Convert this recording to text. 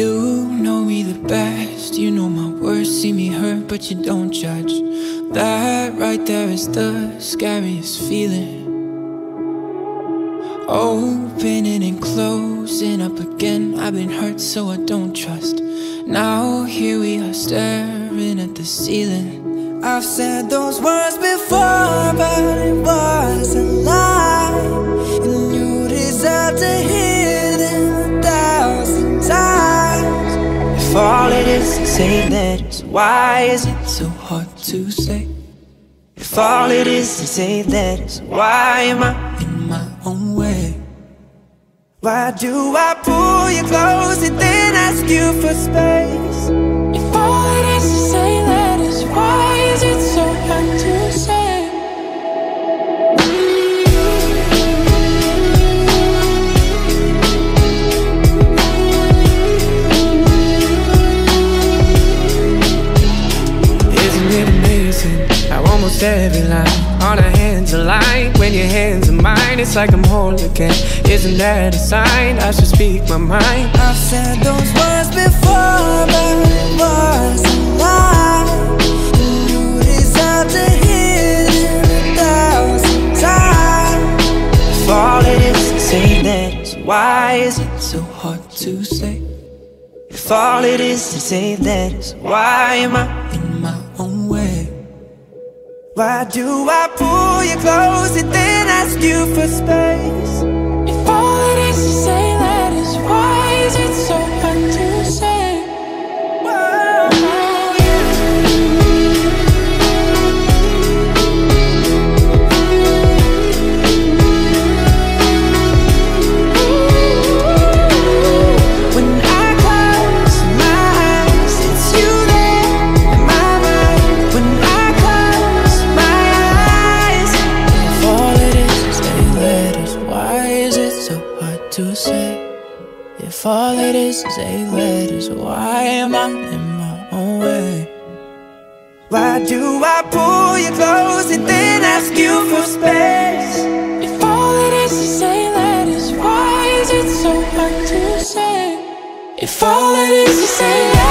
You know me the best, you know my worst. See me hurt, but you don't judge. That right there is the scariest feeling. Opening and closing up again. I've been hurt, so I don't trust. Now here we are staring at the ceiling. I've said those words before, but it wasn't love. Is to say that is why is it so hard to say? If all it is to say that is why am I in my own way? Why do I pull you close and then ask you for space? Every line on our hands align when your hands are mine? It's like I'm whole again. Isn't that a sign I should speak my mind? I've said those words before, but it was a lie. You deserve to hear them a thousand times. If all it is to say that is why is it so hard to say? If all it is to say that is why am I Why do I pull you close and then ask you for space? If all it is is say letters, why am I in my own way? why do I pull you close and then ask you for space? If all it is is say letters, why is it so hard to say? If all it is is say